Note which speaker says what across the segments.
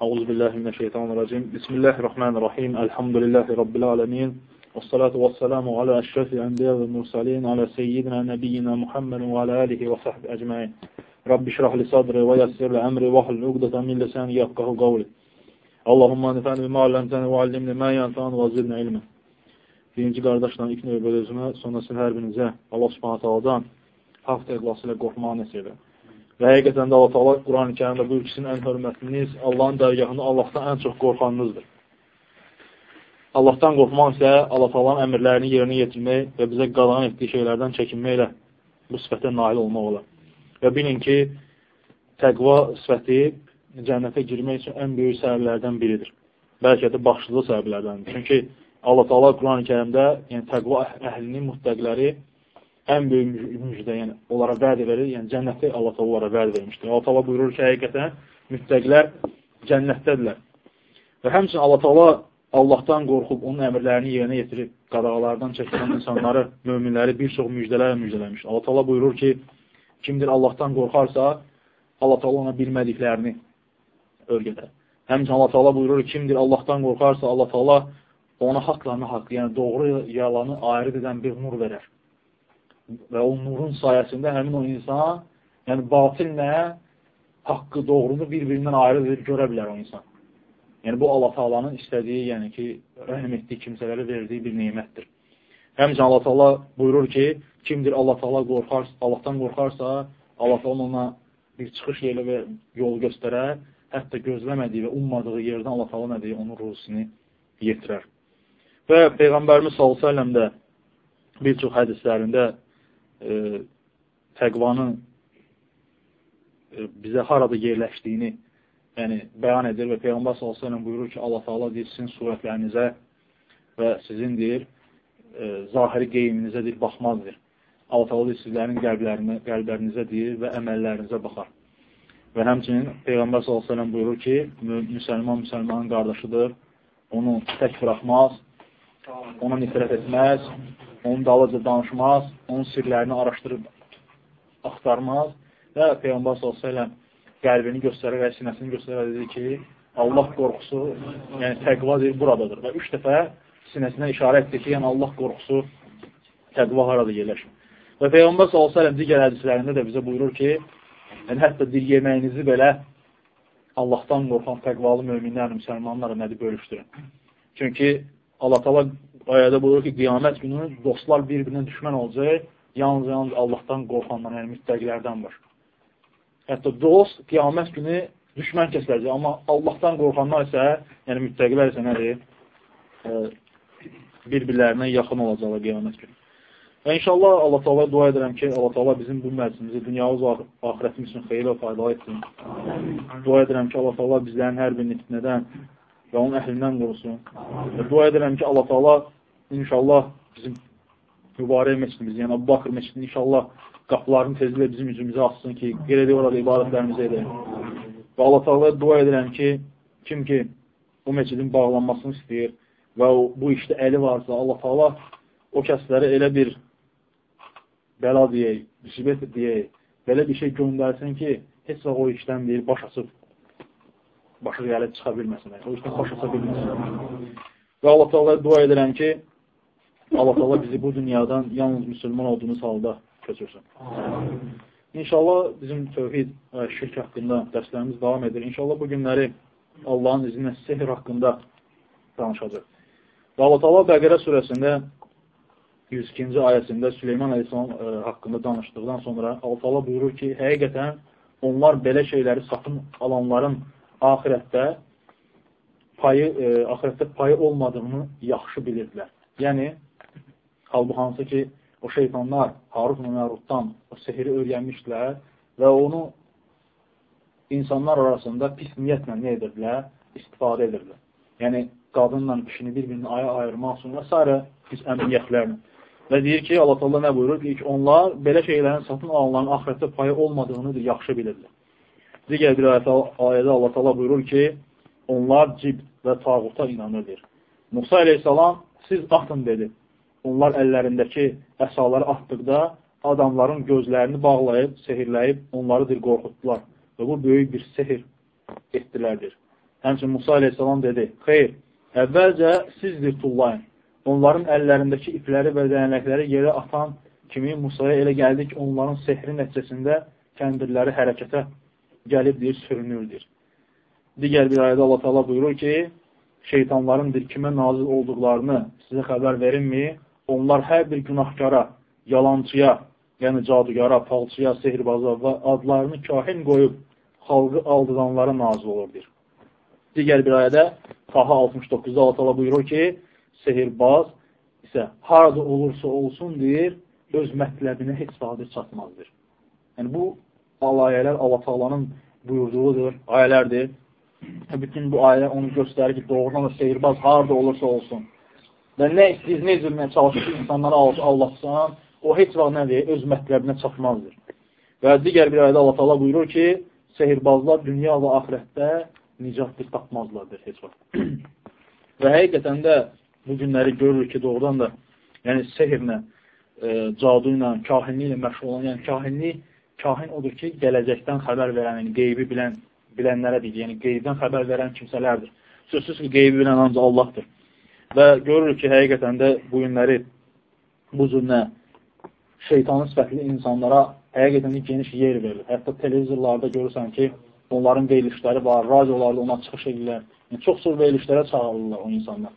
Speaker 1: Auzu billahi mineşşeytanirracim. Bismillahirrahmanirrahim. Elhamdülillahi rabbil alamin. Ves salatu ves selamu ala eşrefil enbiya ve mursalin ala seyyidina nebiyyina Muhammed ve ala alihi ve sahbihi ecmaîn. Rabbi şrah li sadri ve yessir li emri ve hlul ukdeten min lisani yefkahu kavli. Allahumma nefa'ni bima allamtana ve allimni ma yenfa'un ve zidna ilmen. Birinci qardaşla ilk növbədə özümə, sonra sizin hər birinizə Allah Subhanahu taala'dan haqq təqvası ilə qorxmağı nəsib edir. Və həqiqətən də Allah Taala Quran-ı Kərimdə buyurur ki, sizin ən hörmətliniz Allahın dərgahında Allahdan ən çox qorxanınızdır. Allahdan qorxmaq isə Allah Taala'nın əmrlərini yerinə yetirmək və bizə qadağan etdiyi şeylərdən çəkinməklə bu sifətə nail olmaq olar. Və bilin ki, təqva sifəti cənnətə girmək üçün ən böyük səbəblərdən biridir. Bəlkə də başlıca səbəblərdəndir. Çünki Allah Taala Quran-ı Kərimdə, yəni təqva əhlinin, müttəqləri ən böyük müjdə, yəni onlara vəd verir, yəni cənnəti Allah təala onlara vəd vermişdir. Allah təala buyurur ki, həqiqətən müttəqilər cənnətdədirlər. Və həmçinin Allah təala Allahdan qorxub onun əmrlərini yerinə yetirib qadağalardan çəkilən insanları, möminləri bir çox müjdələrlə müjdələmiş. Allah təala buyurur ki, kimdir Allahdan qorxarsa, Allah təala ona bilmədiklərini öyrədər. Həmçinin Allah təala buyurur, kimdir Allahdan qorxarsa, Allah təala ona haqlarını haqq, yəni doğru yalanı ayrı edən bir nur verər və o nurun sayəsində həmin o insan, yəni batillə haqqı, doğrunu bir-birindən ayrı edib görə bilər o insan. Yəni, bu Allah Taalanın istədiyi, yəni ki, rəhm etdiyi kimsələrə verdiyi bir neymətdir. Həmçə Allah Taala buyurur ki, kimdir Allah Taala qorxar, Allahdan qorxarsa, Allah Taala ona bir çıxış yeri və yol göstərər, hətta gözləmədiyi və ummadığı yerdən Allah Taala nə deyir, onun ruzisini yetirər. Və Peyğəmbərimiz səlləm də bir çox hədislərində təqvanın e, bizə harada yerləşdiyini yəni, bəyan edir və Peyğəmbər s.ə.v buyurur ki, Allah Taala deyir, sizin surətlərinizə və sizin deyir, e, zahiri qeyminizə deyir, baxmazdır. Allah Taala deyir, sizlərin qəlblərinə, qəlblərinizə deyir və əməllərinizə baxar. Və həmçinin Peyğəmbər s.ə.v buyurur ki, müsəlman müsəlmanın qardaşıdır, onu tək buraxmaz, ona nifrət etməz, onun dalıca danışmaz, onun sirlərini araşdırıb axtarmaz və Peyğəmbər s.ə.v qəlbini göstərir və sinəsini göstərir dedi ki, Allah qorxusu, yəni təqva deyir, buradadır. Və üç dəfə sinəsinə işarə etdi ki, yəni Allah qorxusu təqva harada yerləşir. Və Peyğəmbər s.ə.v digər hədislərində də bizə buyurur ki, yəni hətta dil yeməyinizi belə Allahdan qorxan təqvalı möminlərlə, müsəlmanlarla nədir bölüşdürün. Çünki Allah tala ayədə buyurur ki, qiyamət günü dostlar bir-birinə düşmən olacaq, yalnız, yalnız Allahdan qorxandan, yəni müttəqilərdən var. Hətta dost qiyamət günü düşmən kəsiləcək, amma Allahdan qorxanlar isə, yəni müttəqilər isə nədir? E, Bir-birlərinə yaxın olacaqlar qiyamət günü. Və inşallah Allah Taala dua edirəm ki, Allah Taala bizim bu məclisimizi dünyamız və axirətimiz üçün xeyirlə faydalı etsin. Dua edirəm ki, Allah Taala bizlərin hər bir nitnədən və onun əhlindən qorusun. Və dua edirəm ki, Allah Taala inşallah bizim mübarək məscidimiz, yəni Abu Bakır məscidini inşallah qapılarını tezlə bizim üzümüzə açsın ki, gələk orada ibadətlərimizi edək. Və Allah Taala dua edirəm ki, kim ki bu məscidin bağlanmasını istəyir və o, bu işdə əli varsa, Allah Taala o kəslərə elə bir bəla deyək, müsibət deyək, belə bir şey göndərsin ki, heç vaxt o işdən deyir, baş açıb, başı gəlib çıxa bilməsinlər. O işdən baş aça bilməsinlər. Və Allah Taala dua edirəm ki, Allah Allah bizi bu dünyadan yalnız müsəlman olduğumuz halda köçürsün. İnşallah bizim tövhid və şirk haqqında dərslərimiz davam edir. İnşallah bu günləri Allahın izni sehr haqqında danışacaq. Və Allah Taala Bəqərə surəsində 102-ci ayəsində Süleyman əleyhissalam e, haqqında danışdıqdan sonra Allah Taala buyurur ki, həqiqətən onlar belə şeyləri satın alanların axirətdə payı e, axirətdə payı olmadığını yaxşı bilirdilər. Yəni Halbuki hansı ki, o şeytanlar Harut və Məruddan o sehri öyrənmişdilər və onu insanlar arasında pis niyyətlə nə edirdilər? İstifadə edirdilər. Yəni, qadınla kişini bir-birini aya ayırmaq üçün və s. pis əməliyyətlərlə. Və deyir ki, Allah Allah nə buyurur? Deyir ki, onlar belə şeylərin satın alanların ahirətdə payı olmadığını da yaxşı bilirlər. Digər bir ayədə, ayədə Allah Allah buyurur ki, onlar cib və tağuta inanırdır. Musa aleyhissalam, siz atın dedi onlar əllərindəki əsaları atdıqda adamların gözlərini bağlayıb, sehirləyib, onları dir qorxutdular. Və bu böyük bir sehir etdilərdir. Həmçin Musa aleyhissalam dedi, xeyr, əvvəlcə sizdir tullayın. Onların əllərindəki ipləri və dəyənəkləri yerə atan kimi Musaya elə gəldi ki, onların sehri nəticəsində kəndirləri hərəkətə gəlib deyir, sürünürdür. Digər bir ayədə Allah Teala buyurur ki, şeytanların bir kimə nazil olduqlarını sizə xəbər verinmi? Onlar hər bir günahkara, yalancıya, yəni cadugara, falçıya, sehirbaza və adlarını kahin qoyub xalqı aldıdanlara nazil olurdur. Digər bir ayədə Taha 69-da Allah buyurur ki, sehirbaz isə harada olursa olsun deyir, öz mətləbinə heç sadə çatmazdır. Yəni, bu ayələr Allah Taalanın buyurduğudur, ayələrdir. Bütün bu ayələr onu göstərir ki, doğrudan da sehirbaz harada olursa olsun. Və nə istəyir, nə üzülməyə çalışır insanlara Allahsan, o heç vaxt nə deyir, öz mətləbinə çatmazdır. Və digər bir ayədə Allah Taala buyurur ki, sehirbazlar dünya və axirətdə nicatdır tapmazlardır heç vaxt. Və həqiqətən də bu günləri görürük ki, doğrudan da yəni sehirlə, e, cadu ilə, kahinli ilə məşğul olan, yəni kahinli, kahin odur ki, gələcəkdən xəbər verən, yəni qeybi bilən, bilənlərə deyil, yəni qeybdən xəbər verən kimsələrdir. Sözsüz ki, qeybi bilən ancaq Allahdır. Və görürük ki, həqiqətən də bu günləri bu cürlə şeytanın sifətli insanlara həqiqətən də geniş yer verilir. Hətta televizorlarda görürsən ki, onların verilişləri var, radiolarda ona çıxış edirlər. Yəni, çox çox verilişlərə çağırırlar o insanlar.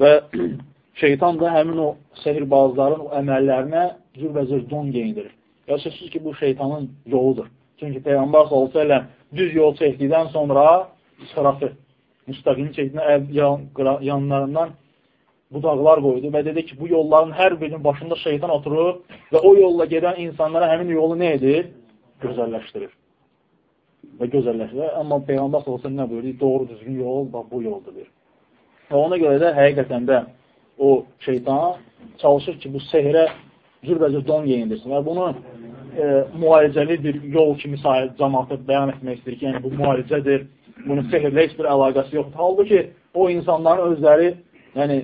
Speaker 1: Və şeytan da həmin o sehirbazların o əməllərinə cürbəcür don geyindirir. Ya sözsüz ki, bu şeytanın yoludur. Çünki Peyğəmbər ilə düz yol çəkdikdən sonra sırafı, müstəqim çəkdiyindən yanlarından budaqlar qoydu və dedi ki, bu yolların hər birinin başında şeytan oturur və o yolla gedən insanlara həmin yolu nə edir? Gözəlləşdirir və gözəlləşir. Amma Peyğəmbər sallallahu nə buyurdu? Doğru düzgün yol bax bu yoldur. Və ona görə də həqiqətən də o şeytan çalışır ki, bu sehrə cürbəcür don geyindirsin və bunu e, müalicəli bir yol kimi cəmaata bəyan etmək istəyir ki, yəni bu müalicədir, bunun sehrlə heç bir əlaqəsi yoxdur. Halbuki o insanların özləri, yəni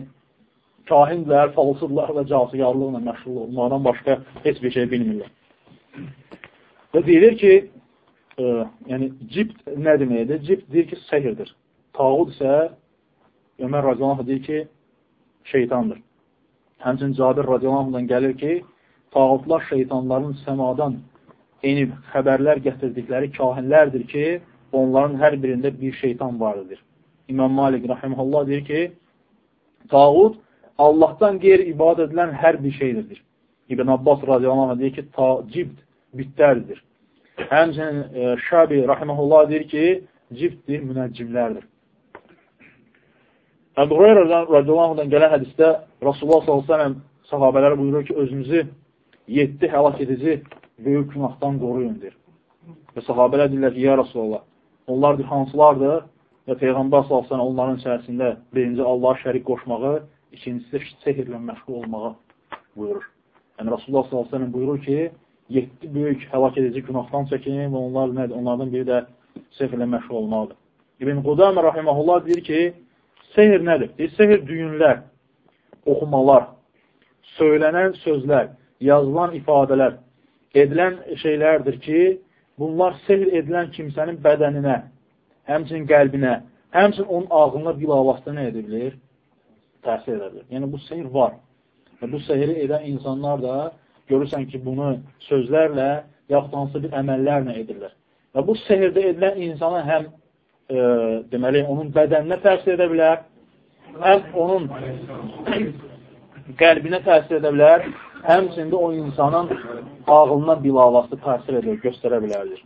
Speaker 1: kahindirlər, falsıdırlar və casigarlıqla məşğul olmadan başqa heç bir şey bilmirlər. Və deyilir ki, e, yəni cibt nə deməkdir? Cibt deyir ki, səhirdir. Tağud isə Ömər radiyallahu deyir ki, şeytandır. Həmçin Cabir radiyallahu gəlir ki, tağutlar şeytanların səmadan enib xəbərlər gətirdikləri kahinlərdir ki, onların hər birində bir şeytan vardır. İmam Malik rahiməhullah deyir ki, tağut Allahdan qeyri ibadət edilən hər bir şeydir. İbn Abbas radiyallahu anh deyir ki, ta, cibt bitlərdir. Həmçinin e, Şabi rahiməhullah deyir ki, ciftdir, münəccimlərdir. Əbu Hureyra radiyallahu gələn hədisdə Rasulullah s.ə.v sahabələri buyurur ki, özünüzü 7 həlak edici böyük günahdan qoruyundur. Və sahabələr deyirlər ki, ya Rasulullah, onlardır hansılardır? Və Peyğəmbər s.ə.v onların içərisində birinci Allah şərik qoşmağı, ikincisi sehirlə məşğul olmağı buyurur. Yəni Rasulullah s.ə.v buyurur ki, 7 böyük həlak edici günahdan çəkin və onlar nədir? Onlardan biri də sehrlə məşğul olmalıdır. İbn Qudamə rahiməhullah deyir ki, sehr nədir? Deyir, sehr düyünlər, oxumalar, söylənən sözlər, yazılan ifadələr, edilən şeylərdir ki, bunlar sehr edilən kimsənin bədəninə, həmçin qəlbinə, həmçin onun ağlına bilavasitə nə edə bilir? Təsir edə bilir. Yəni, bu sehir var. Və bu sehiri edən insanlar da görürsən ki, bunu sözlərlə yaxud hansı bir əməllərlə edirlər. Və bu sehirdə edilən insana həm e, deməli, onun bədəninə təsir edə bilər, həm onun qəlbinə təsir edə bilər, həmçində o insanın ağlına bilavası təsir edir, göstərə bilərdir.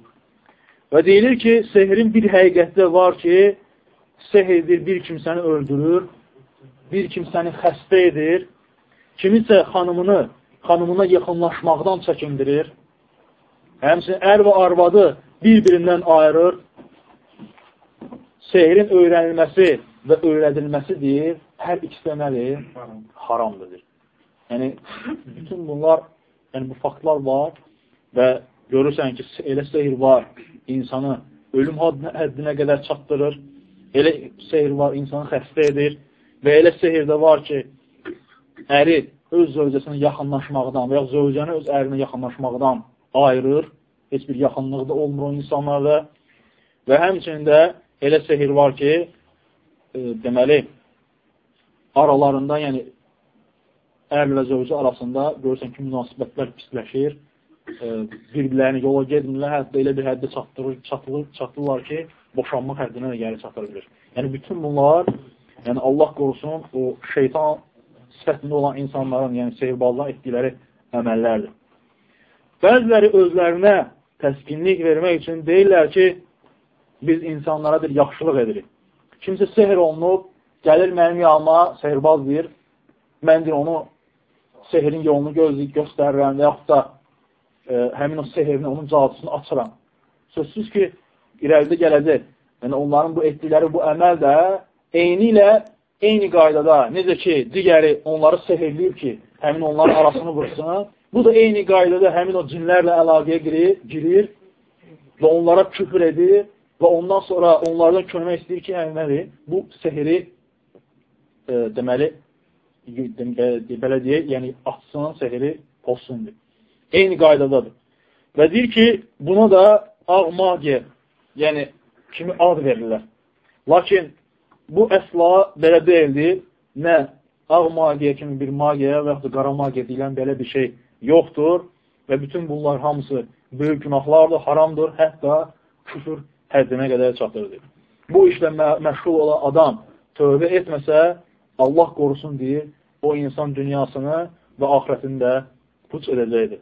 Speaker 1: Və deyilir ki, sehrin bir həqiqətdə var ki, sehirdir, bir kimsəni öldürür, bir kimsəni xəstə edir, kimisə xanımını xanımına yaxınlaşmaqdan çəkindirir. Həmçin, ər və arvadı bir-birindən ayırır. Sehrin öyrənilməsi və öyrədilməsi deyir, hər ikisi nədir? Haramdır. Yəni, bütün bunlar, yəni bu faktlar var və görürsən ki, elə sehir var, insanı ölüm həddinə qədər çatdırır, elə sehir var, insanı xəstə edir və elə sehir də var ki, əri öz zövcəsinə yaxınlaşmaqdan və ya zövcəni öz ərinə yaxınlaşmaqdan ayırır. Heç bir yaxınlıqda olmur o insanlarla və həmçinin də elə sehir var ki, e, deməli, aralarında, yəni ərl və zövcü arasında görürsən ki, münasibətlər pisləşir, bir-birlərini yola gedmirlər, hətta elə bir həddə çatdırır, çatılır, çatırlar ki, boşanmaq həddinə də gəlir çatır bilir. Yəni, bütün bunlar, yəni Allah qorusun, o şeytan sifətində olan insanların, yəni sehirbazların etdikləri əməllərdir. Bəziləri özlərinə təskinlik vermək üçün deyirlər ki, biz insanlara bir yaxşılıq edirik. Kimsə sehr olunub, gəlir mənim yanıma, sehirbaz deyir, mən deyir, onu sehrin yolunu gözləyib göstərirəm və yaxud da e, həmin o sehirini, onun cadusunu açıram. Sözsüz ki, irəlidə gələcək. Yəni, onların bu etdikləri bu əməl də eyni ilə eyni qaydada, necə ki, digəri onları sehirləyib ki, həmin onların arasını vursun, bu da eyni qaydada həmin o cinlərlə əlaqəyə girir, girir və onlara küfür edir və ondan sonra onlardan kömək istəyir ki, yəni nədir? Bu sehiri e, deməli, belə deyək, yəni açsın, sehiri pozsundur. Eyni qaydadadır. Və deyir ki, buna da ağ magiya, yəni kimi ad verirlər. Lakin bu əsla belə deyildir. Nə ağ magiya kimi bir magiya və yaxud da qara magiya deyilən belə bir şey yoxdur və bütün bunlar hamısı böyük günahlardır, haramdır, hətta küfür həddinə qədər çatırdır. Bu işlə mə məşğul olan adam tövbə etməsə, Allah qorusun deyir, o insan dünyasını və axirətində puç edəcəkdir.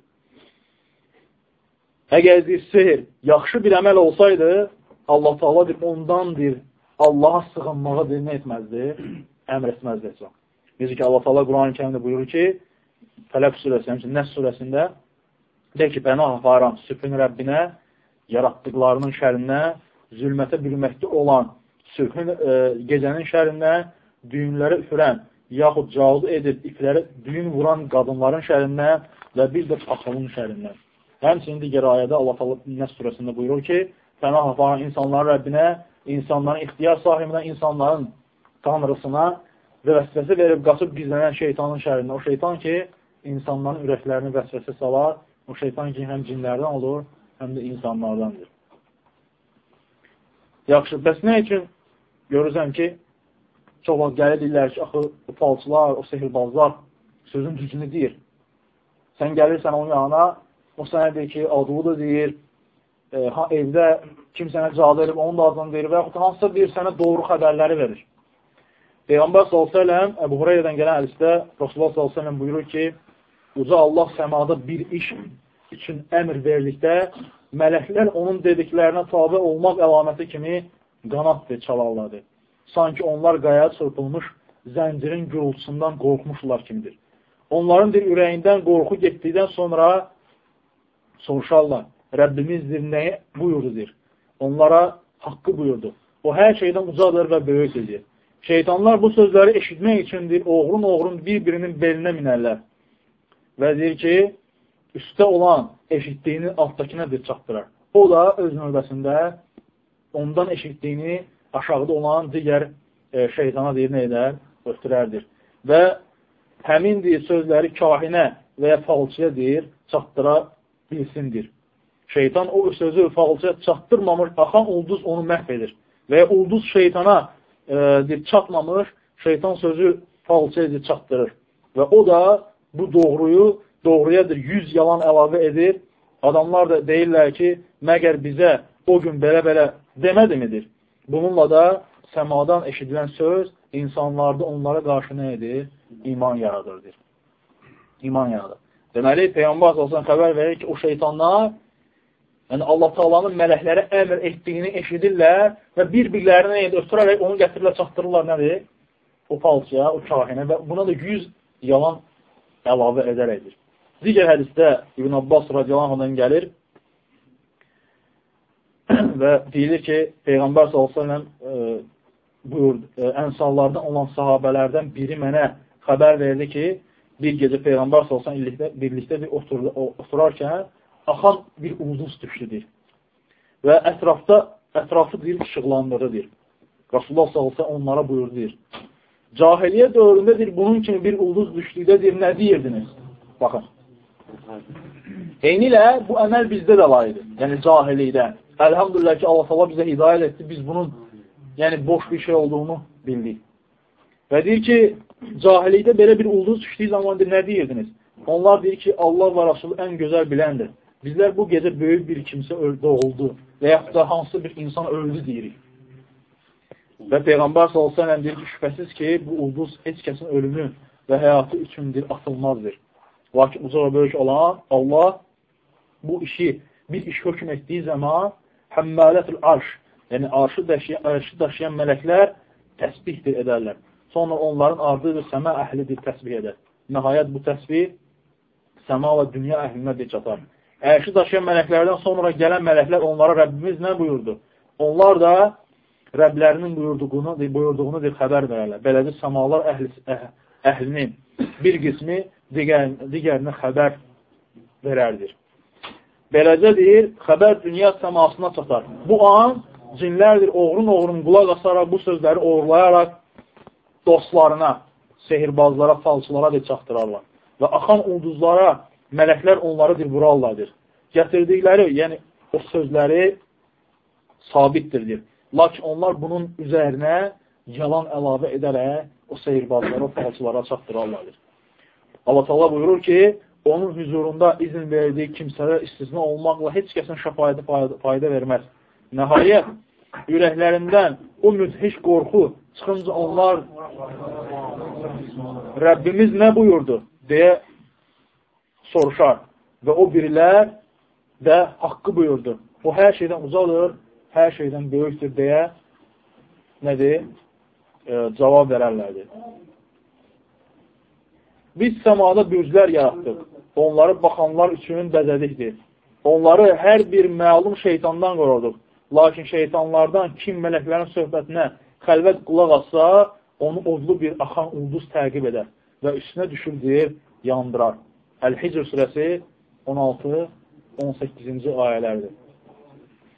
Speaker 1: Əgər deyir, sehir yaxşı bir əməl olsaydı, Allah Taala deyir, ondan deyir, Allaha sığınmağa nə etməzdi? Əmr etməzdi heç Necə ki, Allah Taala Quran-ı Kərimdə buyurur ki, Fələq surəsində, Nəs surəsində deyir ki, pənah aparam sübhün Rəbbinə, yaratdıqlarının şərinə, zülmətə bürməkdə olan sübhün e, gecənin şərinə, düyünləri üfürən yaxud cavzu edib ipləri düyün vuran qadınların şərindən və bir də paxalın şərindən. Həmçinin digər ayədə Allah Taala Nəs surəsində buyurur ki: "Pənah aparan insanların Rəbbinə, insanların ixtiyar sahibinə, insanların tanrısına və vəsvəsə verib qaçıb gizlənən şeytanın şərindən. O şeytan ki, insanların ürəklərini vəsvəsə salar, o şeytan ki, həm cinlərdən olur, həm də insanlardandır. Yaxşı, bəs nə üçün görürsən ki, Çox vaxt gəlir deyirlər ki, axı, o falçılar, o sehirbazlar sözün düzünü deyir. Sən gəlirsən onun yanına, o sənə deyir ki, adını deyir, e, ha, evdə kim sənə cadu edib, onun da adını deyir və yaxud hansısa bir sənə doğru xəbərləri verir. Peyğəmbər s.ə.v Əbu Hureyradan gələn hədisdə Rasulullah s.ə.v buyurur ki, uca Allah səmada bir iş üçün əmr verdikdə, mələklər onun dediklərinə tabi olmaq əlaməti kimi qanatdır, çalarladır sanki onlar qayaya çırpılmış zəncirin gürultusundan qorxmuşlar kimidir. Onların bir ürəyindən qorxu getdikdən sonra soruşarlar, Rəbbimizdir, nəyə buyurdudur? Onlara haqqı buyurdu. O hər şeydən ucadır və böyükdür. Şeytanlar bu sözləri eşitmək üçündür, oğrun-oğrun bir-birinin belinə minərlər. Və deyir ki, üstə olan eşitdiyini altdakına bir çatdırar. O da öz növbəsində ondan eşitdiyini aşağıda olan digər e, şeytana deyir, nə edər? Ötürərdir. Və həmin deyir, sözləri kahinə və ya falçıya deyir, çatdıra bilsindir. Şeytan o sözü falçıya çatdırmamış, axan ulduz onu məhv edir. Və ya ulduz şeytana e, deyir, çatmamış, şeytan sözü falçıya deyir, çatdırır. Və o da bu doğruyu doğruyadır, yüz yalan əlavə edir. Adamlar da deyirlər ki, məgər bizə o gün belə-belə demədimidir? Bununla da səmadan eşidilən söz insanlarda onlara qarşı nə edir? İman yaradırdır. İman yaradır. Deməli, Peyğəmbər olsan xəbər verir ki, o şeytanlar yəni Allah Taala'nın mələklərə əmr etdiyini eşidirlər və bir-birlərinə ötürərək onu gətirirlər, çatdırırlar nədir? O falçıya, o kahinə və buna da 100 yalan əlavə edərəkdir. Digər hədisdə İbn Abbas radiyallahu gəlir, və deyilir ki, Peyğəmbər s.ə.v e, buyurdu, e, ənsallardan olan sahabələrdən biri mənə xəbər verdi ki, bir gecə Peyğəmbər s.ə.v birlikdə, birlikdə bir otur, oturarkən axan bir ulduz düşdüdür. Və ətrafda, ətrafı deyir, işıqlandırıdır. Rasulullah s.ə.v onlara buyurdur. Cahiliyə dövründə deyir, bunun kimi bir ulduz düşdükdə deyir, nə deyirdiniz? Baxın. Eynilə bu əməl bizdə də var idi. Yəni cahililikdə. Əlhamdülillah ki, Allah Allah bizə hidayət etdi. Biz bunun yəni boş bir şey olduğunu bildik. Və deyir ki, cahillikdə belə bir ulduz düşdüyü zaman nə deyirdiniz? Onlar deyir ki, Allah və Rasulü ən gözəl biləndir. Bizlər bu gecə böyük bir kimsə doğuldu və yaxud da hansı bir insan öldü deyirik. Və Peyğəmbər s.ə.v deyir ki, şübhəsiz ki, bu ulduz heç kəsin ölümü və həyatı üçündür, atılmazdır. Lakin uca böyük olan Allah bu işi, bir iş hökm etdiyi zaman həmmələtül arş, yəni arşı daşıyan, arşı daşıyan mələklər təsbihdir edərlər. Sonra onların ardıdır, səmə əhlidir, təsbih edər. Nəhayət bu təsbih səma və dünya əhlinə bir çatar. Ərşi daşıyan mələklərdən sonra gələn mələklər onlara Rəbbimiz nə buyurdu? Onlar da Rəblərinin buyurduğunu, buyurduğunu bir xəbər verərlər. Beləcə səmalar əhli, əh, əhlinin bir qismi digər, digərinə xəbər verərdir. Beləcə deyir, xəbər dünya səmasına çatar. Bu an cinlərdir, oğrun-oğrun qulaq asaraq, bu sözləri oğurlayaraq dostlarına, sehirbazlara, falçılara da çatdırarlar. Və axan ulduzlara mələklər onları bir vurarlardır. Gətirdikləri, yəni o sözləri sabitdir, deyir. Lakin onlar bunun üzərinə yalan əlavə edərək o seyirbazlara, o falçılara çatdırarlardır. Allah Teala buyurur ki, onun hüzurunda izin verdiyi kimsələr istisna olmaqla heç kəsin şəfayəti fayda verməz. Nəhayət, ürəklərindən o müdhiş qorxu çıxınca onlar Rəbbimiz nə buyurdu? deyə soruşar. Və o birilər də haqqı buyurdu. O hər şeydən ucadır, hər şeydən böyükdür deyə nədir? E, cavab verərlərdir. Biz səmada bürclər yaratdıq. Onları baxanlar üçün bəzədikdir. Onları hər bir məlum şeytandan qoruduq. Lakin şeytanlardan kim mələklərin söhbətinə xəlvət qulaq atsa, onu odlu bir axan ulduz təqib edər və üstünə düşür deyir, yandırar. Əl-Hicr surəsi 16-18-ci ayələrdir.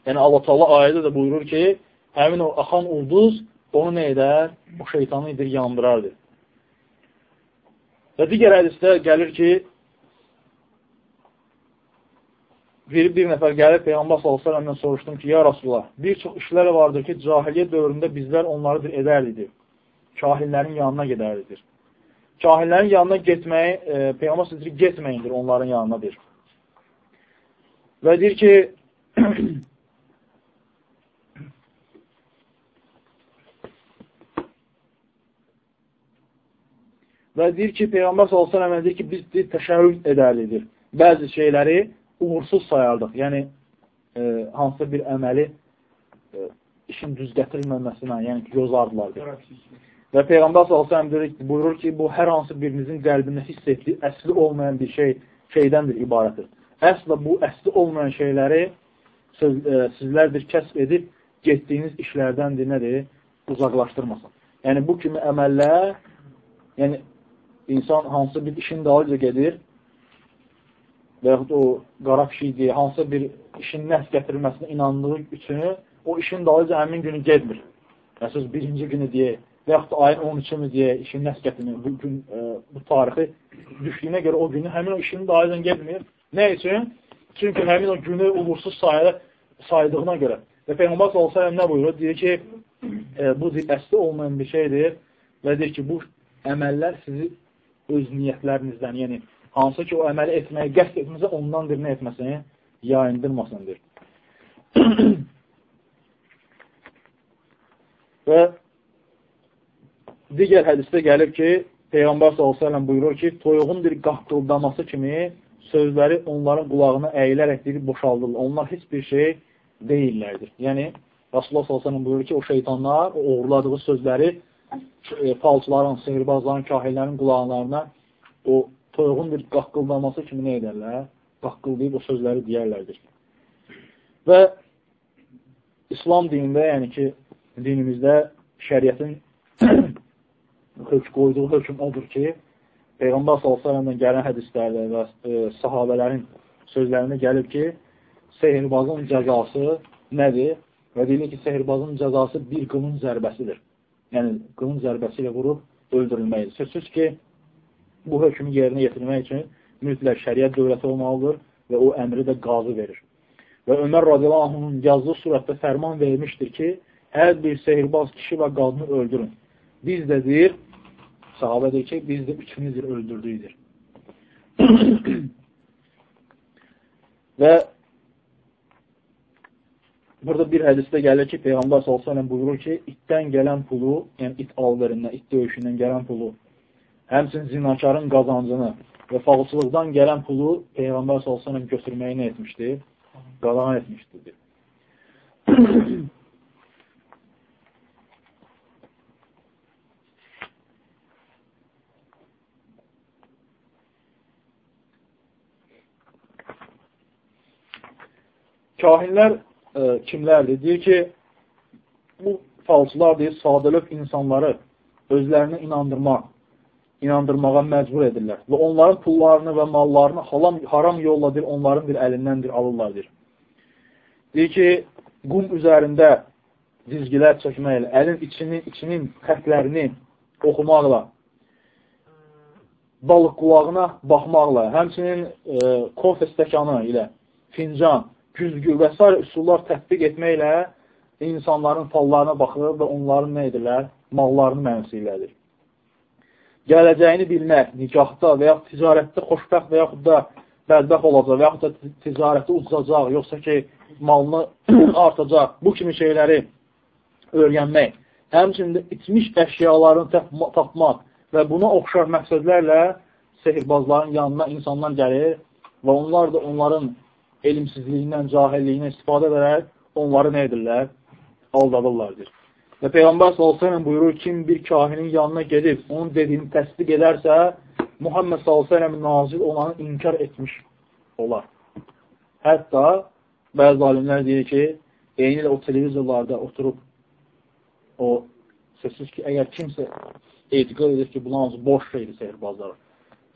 Speaker 1: Yəni, Allah Taala ayədə də buyurur ki, həmin o axan ulduz onu nə edər? O şeytanı edir, yandırardır. Və digər hədisdə gəlir ki, bir, bir nəfər gəlib Peyğəmbər s.ə.v-dən soruşdum ki, ya Rasulullah, bir çox işlər vardır ki, cahiliyyə dövründə bizlər onları edərdik. Kahillərin yanına gedərdik cahillərin yanına getməyi, e, Peyğəmbər sözü getməyindir onların yanına deyir. Və deyir ki, və deyir ki, Peyğəmbər s.ə.v deyir ki, biz deyir, təşəhhüd edərlidir. Bəzi şeyləri uğursuz sayardıq. Yəni, e, hansısa bir əməli e, işin düz gətirilməməsinə, yəni ki, yozardılar. Və Peyğəmbər s.ə.v buyurur ki, bu hər hansı birinizin qəlbində hiss etdiyi əsli olmayan bir şey, şeydəndir, ibarətdir. Əslə bu əsli olmayan şeyləri söz, e, sizlərdir kəsb edib, getdiyiniz işlərdəndir, nədir? Uzaqlaşdırmasın. Yəni, bu kimi əməllər, yəni, insan hansı bir işin dalıca gedir və yaxud o qara pişikdir, hansı bir işin nəs gətirilməsinə inandığı üçün o işin dalıca həmin günü gedmir. Əsas birinci günü deyək və yaxud ayın 13-ümü deyə işin nəs gətirmir, bu, gün, e, bu tarixi düşdüyünə görə o günü həmin o işini də aydan gelmir. Nə üçün? Çünki həmin o günü uğursuz sayılı, saydığına görə. Və Peyğəmbər s.ə.v nə buyurur? Deyir ki, e, bu əsli olmayan bir şeydir və deyir ki, bu əməllər sizi öz niyyətlərinizdən, yəni hansı ki, o əməli etməyə qəst etməsə, ondan bir nə etməsini yayındırmasındır. və Digər hədisdə gəlir ki, Peyğəmbər s.ə.v buyurur ki, toyuğun bir qaqqıldaması kimi sözləri onların qulağına əyilərək deyir, boşaldırlar. Onlar heç bir şey deyillərdir. Yəni, Rasulullah s.ə.v buyurur ki, o şeytanlar o uğurladığı sözləri e, falçıların, sehirbazların, kahillərin qulağlarına o toyuğun bir qaqqıldaması kimi nə edərlər? Qaqqıldayıb o sözləri deyərlərdir. Və İslam dinində, yəni ki, dinimizdə şəriətin hök qoyduğu hökm odur ki, Peyğəmbər s.ə.v-dən gələn hədislərdə və e, sahabələrin sözlərində gəlib ki, sehirbazın cəzası nədir? Və deyilir ki, sehirbazın cəzası bir qılın zərbəsidir. Yəni, qılın zərbəsi ilə vurub öldürülməkdir. Sözsüz ki, bu hökmü yerinə yetirmək üçün mütləq şəriət dövləti olmalıdır və o əmri də qazı verir. Və Ömər radiyallahu yazdığı surətdə fərman vermişdir ki, hər bir sehirbaz kişi və qadını öldürün. Biz də deyir, sahabə deyir ki, biz də üçümüzdür öldürdüydür. və burada bir hədisdə gəlir ki, Peyğəmbər s.ə.v buyurur ki, itdən gələn pulu, yəni it alverindən, it döyüşündən gələn pulu, həmçin zinakarın qazancını və falçılıqdan gələn pulu Peyğəmbər s.ə.v götürməyi nə etmişdir? Qadağan etmişdir. Kahinlər e, kimlərdir? Deyir ki, bu falçılar deyir, sadəlöv insanları özlərini inandırmaq, inandırmağa məcbur edirlər. Və onların pullarını və mallarını haram, haram yolla deyir, onların bir əlindəndir, alırlar deyir. Deyir ki, qum üzərində dizgilər çəkməklə, əlin içinin, içinin xətlərini oxumaqla, balıq qulağına baxmaqla, həmçinin e, kofe stəkanı ilə, fincan, güzgü və s. üsullar tətbiq etməklə insanların fallarına baxır və onların nə edirlər? Mallarını mənsilədir. Gələcəyini bilmək, nikahda və yaxud ticarətdə xoşbəxt və yaxud da bədbəx olacaq və yaxud da ticarəti uzacaq, yoxsa ki, malını artacaq, bu kimi şeyləri öyrənmək, həmçində itmiş əşyalarını tapmaq və buna oxşar məqsədlərlə sehirbazların yanına insanlar gəlir və onlar da onların elmsizliyindən, cahilliyindən istifadə edərək onları nə edirlər? Aldadırlardır. Və Peyğəmbər s.ə.v buyurur, kim bir kahinin yanına gedib, onun dediyini təsdiq edərsə, Muhammed s.ə.v nazil olanı inkar etmiş olar. Hətta bəzi alimlər deyir ki, eyni ilə o televizorlarda oturub o sözsüz ki, əgər kimsə etiqat edir ki, bunlar boş şeydir sehirbazları.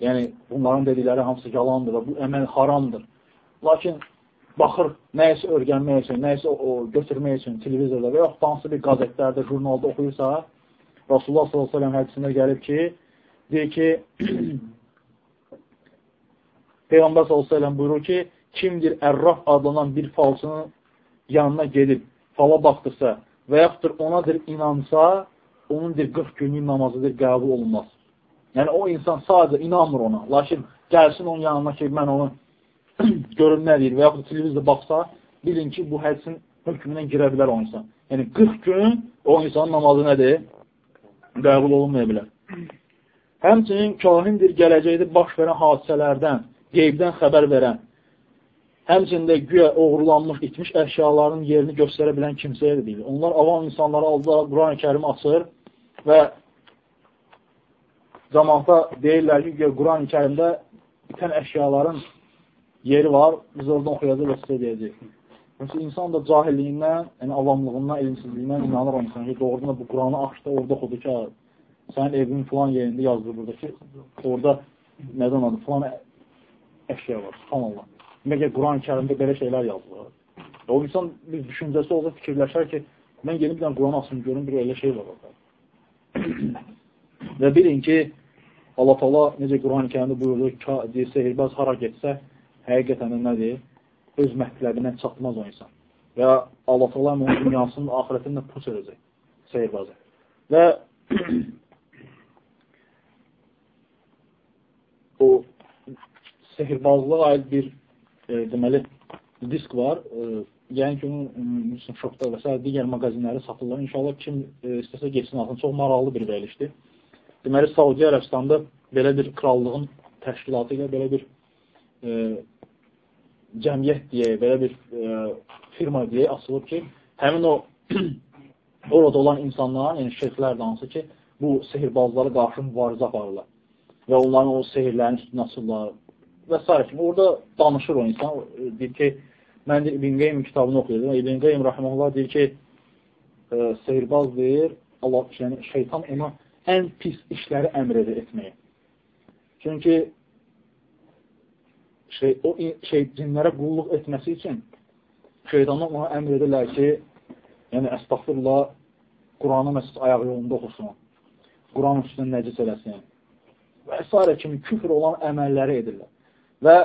Speaker 1: Yəni, bunların dedikləri hamısı yalandır və bu əməl haramdır. Lakin baxır nəyisə örgənmək üçün, nəyisə o, götürmək üçün televizorda və yaxud hansı bir qazetlərdə, jurnalda oxuyursa, Rasulullah s.ə.v hədisində gəlib ki, deyir ki, Peyğəmbər s.ə.v buyurur ki, kimdir ərraf adlanan bir falsının yanına gedib, fala baxdırsa və yaxuddur onadır inansa, onundur 40 günlük namazıdır qəbul olunmaz. Yəni, o insan sadəcə inanmır ona. Lakin gəlsin onun yanına ki, mən onu görün nə deyir və yaxud da televizdə baxsa, bilin ki, bu hədisin hökmündən girə bilər o insan. Yəni, 40 gün o insanın namazı nədir? Qəbul olunmaya bilər. Həmçinin kahindir gələcəkdə baş verən hadisələrdən, qeybdən xəbər verən, həmçində güya oğurlanmış, itmiş əşyaların yerini göstərə bilən kimsəyə də deyil. Onlar avam insanları aldı, Quran-ı kərimi açır və zamanda deyirlər ki, Quran-ı kərimdə bitən əşyaların yeri var, biz oradan oxuyacaq və sizə deyəcək. Çünki insan da cahilliyindən, yəni avamlığından, elmsizliyindən inanır insan ki, doğrudan da bu Quranı açdı, orada oxudu ki, sənin evin filan yerində yazılır burada ki, orada nədən adı, filan əşya var, subhanallah. Ki, Quran-ı kərimdə belə şeylər yazılır. O insan bir düşüncəsi olsa fikirləşər ki, mən yeni bir dənə Quran açım, görüm bir elə şey var orada. və bilin ki, Allah-u Teala necə Quran-ı kərimdə buyurur, deyir, sehirbaz hara getsə, həqiqətən də nədir? Öz mətləbindən çatmaz o insan. Və Allah Allah onun dünyasının, ahirətində pus edəcək, seyirbazı. Və o sehirbazlığa aid bir e, deməli disk var. E, yəni ki, onun Müslüm Şokda və s. digər maqazinləri satırlar. İnşallah kim e, istəsə geçsin altın. Çox maraqlı bir verilişdir. Deməli, Saudi Ərəbistanda belə bir krallığın təşkilatı ilə belə bir e, cəmiyyət deyək, belə bir e, firma deyək, açılıb ki, həmin o orada olan insanlar, yəni də hansı ki, bu sehirbazlara qarşı mübarizə aparırlar və onların o sehirlərin üstünə açırlar və s. kimi. Orada danışır o insan, deyir ki, mən İbn Qeym kitabını oxuyordum. İbn Qeym rəhməllah deyir ki, e, sehirbaz deyir, Allah, yəni şeytan ona ən pis işləri əmr edir etməyə. Çünki şey, o şey, cinlərə qulluq etməsi üçün şeytanlar ona əmr edirlər ki, yəni əstəxfirullah, Quranı məsəl ayağı yolunda oxusun, Quran üstünə nəcis eləsin və s. kimi küfr olan əməlləri edirlər. Və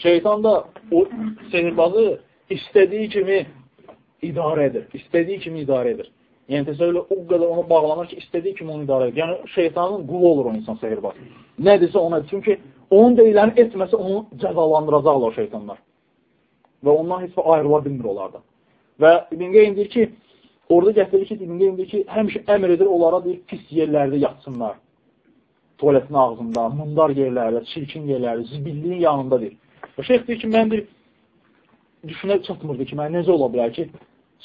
Speaker 1: şeytan da o sehirbazı istədiyi kimi idarə edir. İstədiyi kimi idarə edir. Yəni təsəvvürlə o qədər ona bağlanır ki, istədiyi kimi onu idarə edir. Yəni şeytanın qulu olur o insan sehirbaz. Nədirsə ona, çünki onun deyiləni etməsə onu cəzalandıracaqlar şeytanlar. Və ondan heç ayrıla bilmir onlardan. Və İbn Qeym deyir ki, orada gətirir ki, İbn Qeym deyir ki, həmişə əmr edir onlara deyir, pis yerlərdə yatsınlar. Tualetin ağzında, mundar yerlərdə, çirkin yerlərdə, zibilliyin yanında deyir. Və şeyx deyir ki, mən bir düşünə çatmırdı ki, mən necə ola bilər ki,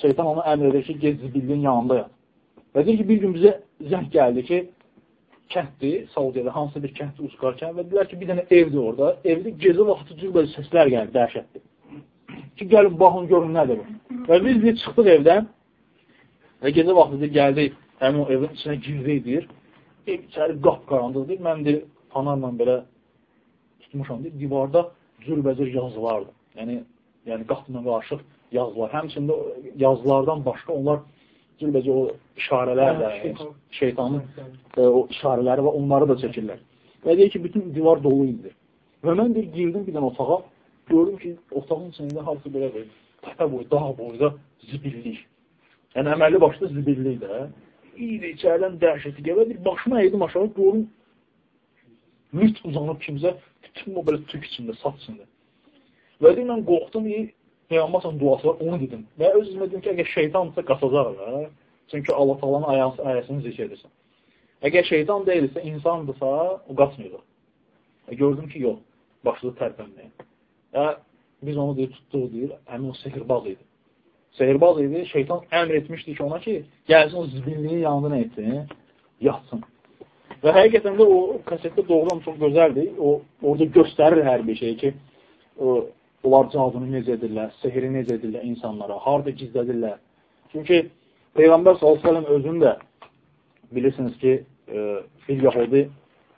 Speaker 1: şeytan ona əmr edir ki, gez zibillinin yanında yat. Və deyir ki, bir gün bizə zəng gəldi ki, kənddir, Saudiyada hansısa bir kənddə uçqarkən və dedilər ki, bir dənə evdir orada. Evdə gecə vaxtı cürbə səslər gəlir, dəhşətdir. Ki, gəlin, baxın, görün nədir. Və biz deyir, çıxdıq evdən və gecə vaxtı gəldik, həmin o evin içinə girdik, deyir. Ev içəri qap-qaranlıq deyir. Mən deyir, fanarla belə tutmuşam, deyir, divarda cürbəcür yazılardır. Yəni, yəni qapına qarışıq yazılar. Həmçində yazılardan başqa onlar cürbəcə o işarələr də, şeytanın e, o işarələri və onları da çəkirlər. Və deyir ki, bütün divar dolu idi. Və mən bir girdim bir dənə otağa, gördüm ki, otağın içində hamısı belə bir təpə boyu, dağ boyda zibillik. Yəni, əməlli başda zibillik də. İyidir, içərdən dəhşəti gələ, bir başıma edim aşağı, görüm, müt uzanıb kimsə, bütün o belə tük içində, sat içində. Və deyim, mən qorxdum, Peyğəmbər duası var, onu dedim. Və öz-özümə dedim ki, əgər şeytansa qasacaq da. Çünki Allah talanın ayası, ayəsini zikr edirsən. Əgər şeytan deyilsə, insandırsa, o qaçmayacaq. E, gördüm ki, yox, başladı tərpənməyə. Və biz onu deyir, tutduq, deyir, həmin o sehirbaz idi. Sehirbaz idi, şeytan əmr etmişdi ki, ona ki, gəlsin o zibilliyin yanında nə etsin, yatsın. Və həqiqətən də o kasetdə doğrudan çox gözəldir. O, orada göstərir hər bir şey ki, o, Onlar cadını necə edirlər, sehri necə edirlər insanlara, harada gizlədirlər. Çünki Peyğəmbər s.ə.v özünü də bilirsiniz ki, e, fil yahudi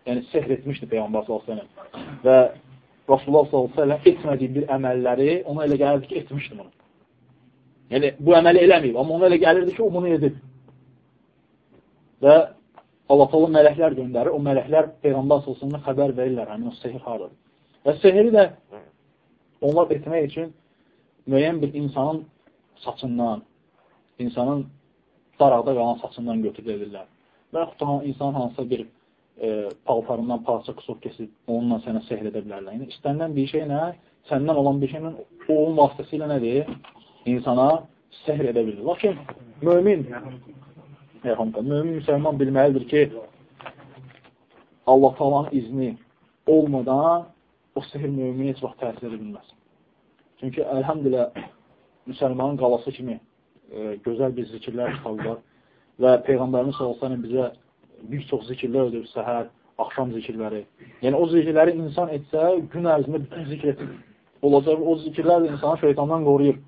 Speaker 1: yəni sehr etmişdi Peyğəmbər s.ə.v və Rasulullah s.ə.v etmədiyi bir əməlləri ona elə gəlirdi ki, etmişdi bunu. Yəni, bu əməli eləməyib, amma ona elə gəlirdi ki, o bunu edib. Və Allah talı mələklər göndərir, o mələklər Peyğəmbər s.ə.v xəbər verirlər, həmin o sehir haradadır. Və sehri də onlar etmək üçün müəyyən bir insanın saçından, insanın daraqda qalan saçından götürülə edirlər. Və yaxud da insanın hansısa bir e, paltarından parça qısıb kesib, onunla sənə sehr edə bilərlər. Yəni, istənilən bir şey nə? Səndən olan bir şeylə onun vasitəsilə nədir? İnsana sehr edə bilir. Lakin mömin, mömin müsəlman bilməlidir ki, Allah talanın izni olmadan o sehr mömin heç vaxt təsir edə bilməz. Çünki əlhəmdilə müsəlmanın qalası kimi e, gözəl bir zikirlər çıxarlar və Peyğəmbərimiz s.ə.v bizə bir çox zikirlər ödür, səhər, axşam zikirləri. Yəni o zikirləri insan etsə, gün ərzində bütün zikr etib olacaq. O zikirlər də insanı şeytandan qoruyur.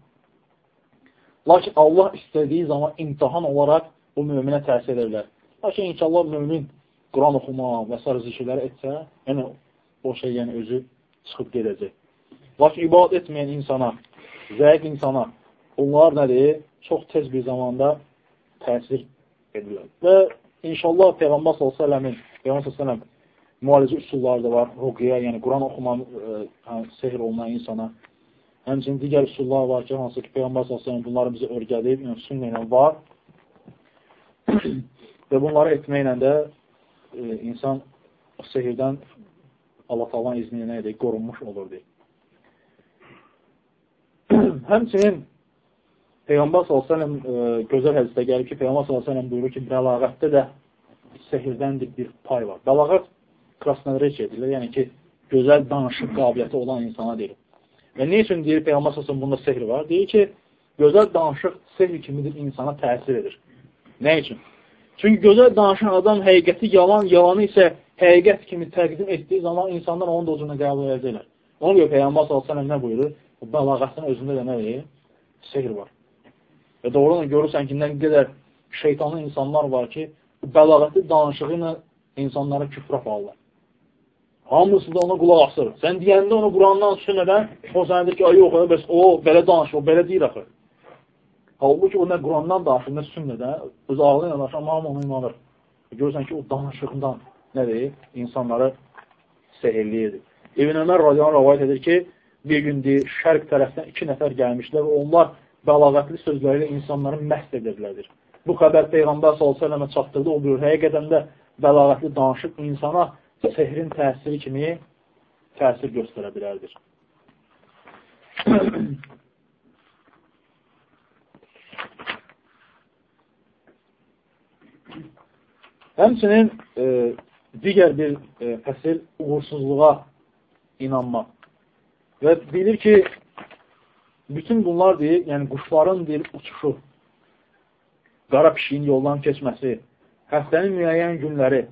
Speaker 1: Lakin Allah istədiyi zaman imtihan olaraq bu möminə təsir edə bilər. Lakin inşallah mömin Quran oxuma və s. zikirləri etsə, yəni o şey yəni özü çıxıb gedəcək. Lakin ibadət etməyən insana, zəif insana, onlar nədir? Çox tez bir zamanda təsir edirlər. Və inşallah Peyğəmbər s.ə.v-in Peyğəmbər s.ə.v müalicə üsulları da var. Ruqiyyə, yəni Quran oxuman, e, sehr olunan insana. Həmçinin digər üsullar var ki, hansı ki, Peyğəmbər s.ə.v bunları bizə örgədib, yəni sünnə ilə var. və bunları etməklə də e, insan sehirdən Allah talan izni ilə edir, qorunmuş olur deyir. Həmçinin Peyğəmbər s.ə.v e, gözəl hədisdə gəlir ki, Peyğəmbər s.ə.v buyurur ki, bəlağətdə də sehirdən bir pay var. Bəlağət krasnədirək edilir, yəni ki, gözəl danışıq qabiliyyəti olan insana deyir. Və ne üçün deyir Peyğəmbər s.ə.v bunda sehr var? Deyir ki, gözəl danışıq sehr kimidir insana təsir edir. Nə üçün? Çünki gözəl danışan adam həqiqəti yalan, yalanı isə həqiqət kimi təqdim etdiyi zaman insanlar onun da ucuna qəbul edəcəklər. Ona görə Peyğəmbər s.ə.v nə buyurur? Bu bəlağətin özündə də nədir? Sehr var. Və doğrudan görürsən ki, nə qədər şeytanlı insanlar var ki, bu bəlağəti danışığı ilə insanlara küfrə aparırlar. Hamısı da ona qulaq asır. Sən deyəndə onu Qurandan düşünmədən, o sənə deyir ki, yox, bəs o belə danışır, o belə deyir axı. Halbuki o nə Qurandan danışır, nə sünnədən, öz ağlı ilə danışır, amma onu inanır. Görürsən ki, o danışığından nədir? İnsanları sehirliyir. İbn Ömər radiyan rəvayət edir ki, bir gün deyir, şərq tərəfdən iki nəfər gəlmişlər və onlar bəlağətli sözləri ilə insanları məhv edirlərdir. Bu xəbər Peyğəmbər s.ə.və çatdırdı, o buyur, həqiqətən də bəlağətli danışıq insana sehrin təsiri kimi təsir göstərə bilərdir. Həmçinin e, digər bir e, fəsil uğursuzluğa inanmaq. Və bilir ki, bütün bunlar deyil, yəni quşların deyil, uçuşu, qara pişiyin yoldan keçməsi, həftənin müəyyən günləri,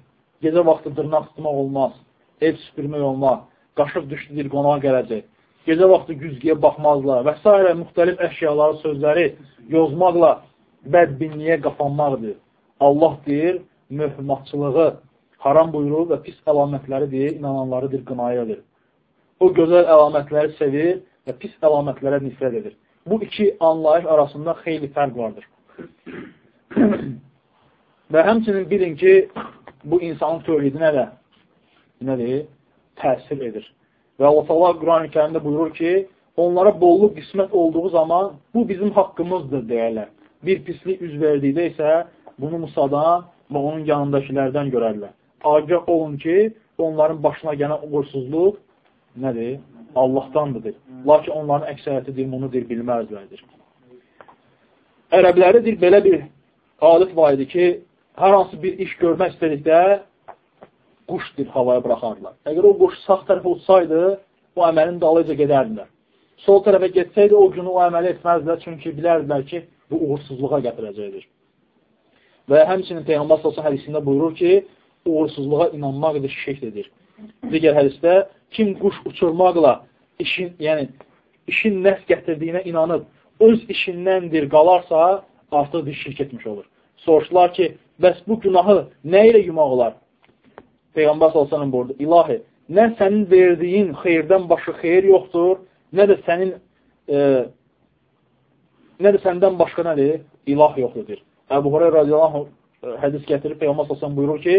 Speaker 1: gecə vaxtı dırnaq tutmaq olmaz, ev süpürmək olmaz, qaşıq düşdüdür, qonağa gələcək, gecə vaxtı güzgiyə baxmazlar və s. müxtəlif əşyaları, sözləri yozmaqla bədbinliyə qapanmaqdır. Allah deyir, möhmatçılığı haram buyurur və pis əlamətləri deyir, inananlarıdır, qınaya edir. O gözəl əlamətləri sevir və pis əlamətlərə nifrət edir. Bu iki anlayış arasında xeyli fərq vardır. və həmçinin bilin ki, bu insanın tövhidinə də nədir? Təsir edir. Və Allah Quran-ı kərimdə buyurur ki, onlara bolluq qismət olduğu zaman bu bizim haqqımızdır deyərlər. Bir pislik üz verdikdə isə bunu Musadan və onun yanındakilərdən görərlər. Agah olun ki, onların başına gələn uğursuzluq nədir? Allahdandır. Lakin onların əksəriyyətidir, bunudur, bilməzlərdir. Ərəbləridir belə bir adət var idi ki, hər hansı bir iş görmək istədikdə quşdur havaya buraxardılar. Əgər o quş sağ tərəfə uçsaydı, o əməlin dalıca gedərdilər. Sol tərəfə getsəydi, o günü o əməli etməzdilər, çünki bilərdilər ki, bu uğursuzluğa gətirəcəkdir. Və həmçinin Peyğəmbər sallallahu hədisində buyurur ki, uğursuzluğa inanmaq da şirkdir. Digər hədisdə kim quş uçurmaqla işin, yəni işin nəs gətirdiyinə inanıb öz işindəndir qalarsa, artıq bir şirk etmiş olur. Soruşdular ki, bəs bu günahı nə ilə yumaq olar? Peyğəmbər sallallahu buyurdu, ilahi, nə sənin verdiyin xeyirdən başqa xeyir yoxdur, nə də sənin e, nə də səndən başqa nədir? İlah yoxdur. Əbu Hurayra radiyallahu e, hədis gətirib Peyğəmbər sallallahu buyurur ki,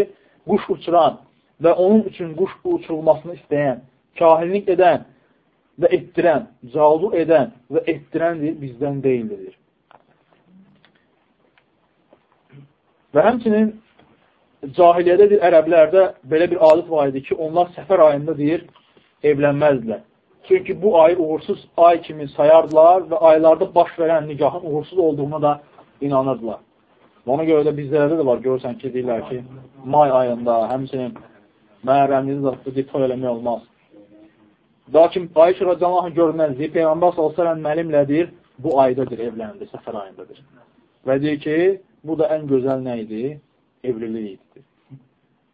Speaker 1: quş uçuran və onun üçün quş uçurulmasını istəyən, kahinlik edən və etdirən, cadu edən və etdirəndir, bizdən deyildir. Və həmçinin cahiliyyədə deyir, ərəblərdə belə bir adət var idi ki, onlar səfər ayında deyir, evlənməzdilər. Çünki bu ayı uğursuz ay kimi sayardılar və aylarda baş verən nigahın uğursuz olduğuna da inanırdılar. Ona görə də bizlərdə də var, görürsən ki, deyirlər ki, may ayında, həmçinin məhərrəmliyi zatda toy eləmək olmaz. Lakin Ayşə radiyallahu görünməzliyi Peyğəmbər s.ə.v müəllimlədir, bu aydadır, evləndi, səfər ayındadır. Və deyir ki, bu da ən gözəl nə idi? Evlilik idi.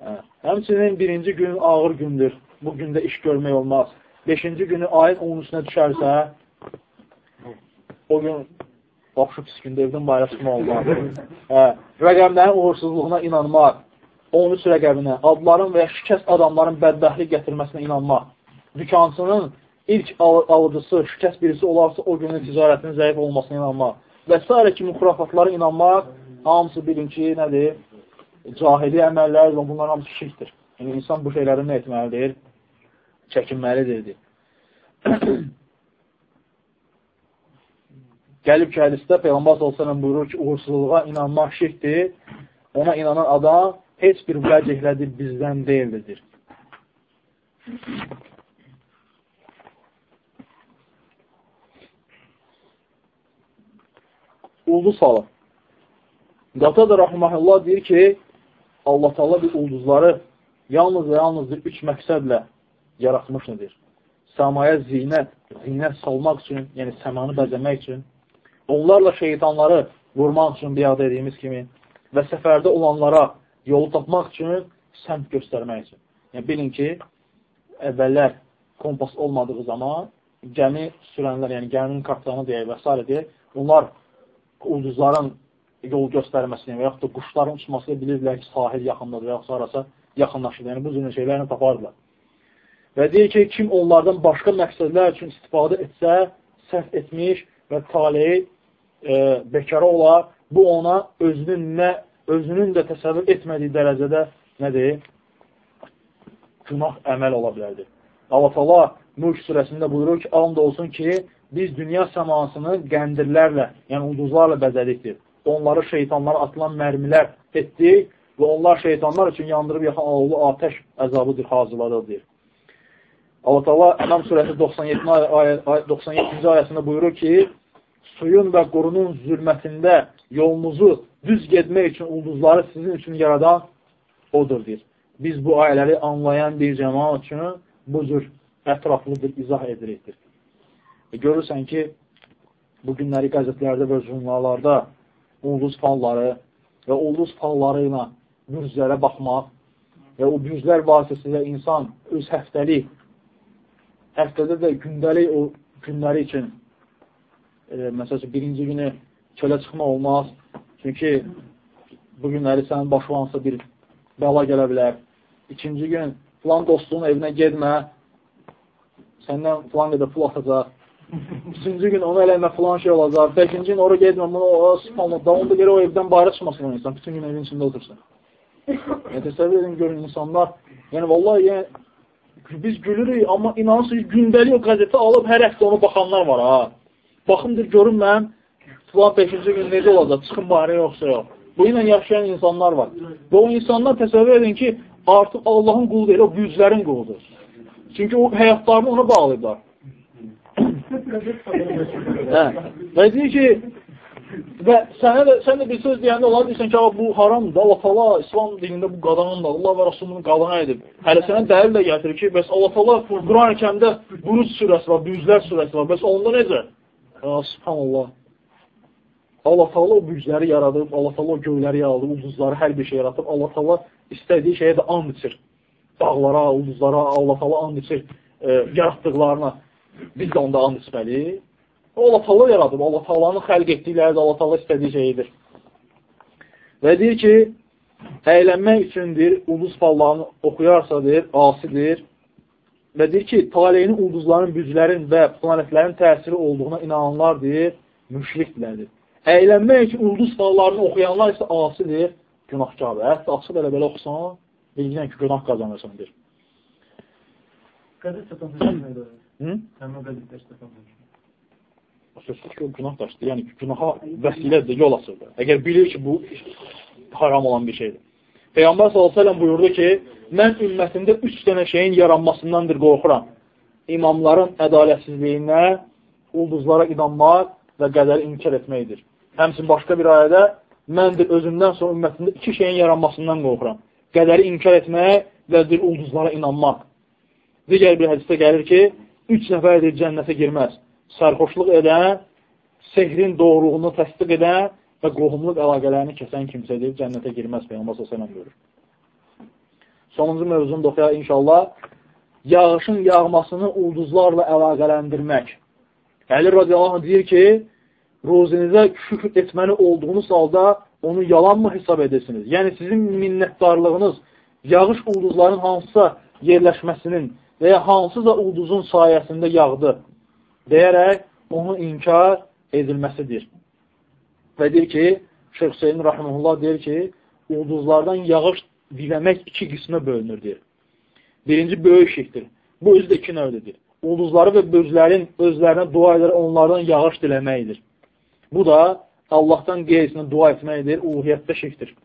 Speaker 1: Hə. Həmçinin birinci gün ağır gündür. Bu gündə iş görmək olmaz. Beşinci günü ayın 13-nə düşərsə, o gün Baxşı pis gündə evdən bayra çıxmaq olmaz. Hə, rəqəmlərin uğursuzluğuna inanmaq, 13 rəqəminə, adların və ya şikəst adamların bədbəxtlik gətirməsinə inanmaq, dükansının ilk alıcısı, şikəst birisi olarsa o günün ticarətinin zəif olmasına inanmaq və s. kimi xurafatlara inanmaq, hamısı bilin ki, nədir? Cahili əməllər və bunlar hamısı şirkdir. Yəni, insan bu şeyləri nə etməlidir? Çəkinməlidir. Gəlib ki, hədisdə Peyğəmbər s.ə.v buyurur ki, uğursuzluğa inanmaq şirkdir. Ona inanan adam heç bir vəcihlədir bizdən deyildir. Ulduz halı. Qata da rahməhullah deyir ki, Allah Taala bir ulduzları yalnız və yalnız üç məqsədlə yaratmışdır. Səmaya zinət, zinət salmaq üçün, yəni səmanı bəzəmək üçün, onlarla şeytanları vurmaq üçün bir dediyimiz kimi və səfərdə olanlara yolu tapmaq üçün səmt göstərmək üçün. Yəni, bilin ki, əvvəllər kompas olmadığı zaman gəmi sürənlər, yəni gəminin kapitanı deyək və s. deyək, onlar ulduzların yol göstərməsini və yaxud da quşların uçmasını bilirdilər ki, sahil yaxındadır və yaxud arasa yaxınlaşır. Yəni, bu cür şeylərini tapardılar. Və deyir ki, kim onlardan başqa məqsədlər üçün istifadə etsə, səhv etmiş və taleyi e, bekara olar, bu ona özünün nə özünün də təsəvvür etmədiyi dərəcədə nədir? Günah əməl ola bilərdir. Allah Allah Mülk surəsində buyurur ki, and olsun ki, biz dünya səmasını qəndirlərlə, yəni ulduzlarla bəzədikdir. Onları şeytanlara atılan mərmilər etdik və onlar şeytanlar üçün yandırıb yaxan ağlı atəş əzabıdır, hazırladır, deyir. Allah Teala Ənam surəsi 97 ayə, 97-ci ayəsində buyurur ki, suyun və qurunun zülmətində yolunuzu düz getmək üçün ulduzları sizin üçün yaradan odur, deyir. Biz bu ayələri anlayan bir cəmaat üçün bu cür ətraflı bir izah edirikdir. Və görürsən ki, bu günləri qəzetlərdə və jurnallarda ulduz falları və ulduz falları ilə bürclərə baxmaq və o bürclər vasitəsilə insan öz həftəlik, həftədə də gündəlik o günləri üçün e, məsələn, birinci günü çölə çıxma olmaz. Çünki bu günləri sənin başlansa bir bəla gələ bilər. İkinci gün filan dostunun evinə gedmə, səndən filan qədər pul atacaq. Üçüncü gün onu eləmə filan şey olacaq. Beşinci gün oraya getmə, bunu o spamlıqda. Onda görə o evdən bayra çıxmasın o insan. Bütün gün evin içində otursun. Yəni, təsəvvür edin, görün insanlar. Yəni, vallahi, yəni, biz gülürük, amma inanırsınız, gündəlik o qəzeti alıb hər həftə onu baxanlar var, ha. Baxımdır, görün mən, filan 5-ci gün necə olacaq, çıxın bayra yoxsa yox. Bu ilə yaşayan insanlar var. Və o insanlar təsəvvür edin ki, artıq Allahın qulu deyil, o büyüclərin quludur. Çünki o həyatlarını ona bağlayıblar hə. Və deyir ki, və sənə də, sən də bir söz deyəndə olar, deyirsən ki, bu haramdır, Allah tala İslam dinində bu qadanın da, Allah və Rasulunun qadana edib. Hələ sənə dəlil də gətirir ki, bəs Allah tala Quran-ı kəmdə Buruc surəsi var, Büyüzlər surəsi var, bəs onda necə? Ya, subhanallah. Allah Taala o büyücləri yaradıb, Allah Taala o göyləri yaradıb, ulduzları, hər bir şey yaratıb. Allah Taala istədiyi şeyə də and içir. Dağlara, ulduzlara Allah Taala and içir e, yaratdıqlarına. Biz də onda and içməliyik. Allah Taala yaradıb. Allah Taalanın xəlq etdikləri də Allah Taala istədiyi şeydir. Və deyir ki, əylənmək üçündür, ulduz fallarını oxuyarsa deyir, asidir. Və deyir ki, taleyinin ulduzların, büzlərin və planetlərin təsiri olduğuna inananlar deyir, müşrikdirlərdir. Əylənmək üçün ulduz fallarını oxuyanlar isə asidir, günahkardır. Hətta açıq elə belə oxusan, bilginən ki, günah qazanırsan, deyir.
Speaker 2: Qəzət çatan Hı? Həmin qəzetdə işləsən.
Speaker 1: Sözsüz ki, o günah daşdır. Yəni günaha vəsilədir, yol açırdır. Əgər bilir ki, bu haram olan bir şeydir. Peyğəmbər s.ə.v buyurdu ki, mən ümmətimdə üç dənə şeyin yaranmasındandır qorxuram. İmamların ədalətsizliyinə, ulduzlara inanmaq və qədəri inkar etməkdir. Həmçin başqa bir ayədə, məndir özümdən sonra ümmətimdə iki şeyin yaranmasından qorxuram. Qədəri inkar etmək və bir ulduzlara inanmaq. Digər bir hədisdə gəlir ki, üç nəfərdir cənnətə girməz. Sərxoşluq edən, sehrin doğruluğunu təsdiq edən və qohumluq əlaqələrini kəsən kimsədir, cənnətə girməz Peyğəmbər s.ə.v buyurur. Sonuncu mövzunu da oxuyaq inşallah. Yağışın yağmasını ulduzlarla əlaqələndirmək. Əli radiyallahu anh deyir ki, rozinizə şükür etməli olduğunuz halda onu yalan mı hesab edirsiniz? Yəni, sizin minnətdarlığınız yağış ulduzların hansısa yerləşməsinin və ya hansısa ulduzun sayəsində yağdı deyərək onun inkar edilməsidir. Və deyir ki, Şeyh Hüseyin Rahimullah deyir ki, ulduzlardan yağış diləmək iki qismə bölünür, deyir. Birinci böyük şirkdir. Bu özü də iki növdədir. Ulduzları və bözlərin özlərinə dua edər, onlardan yağış diləməkdir. Bu da Allahdan qeyrisinə dua etməkdir, uluhiyyətdə şirkdir.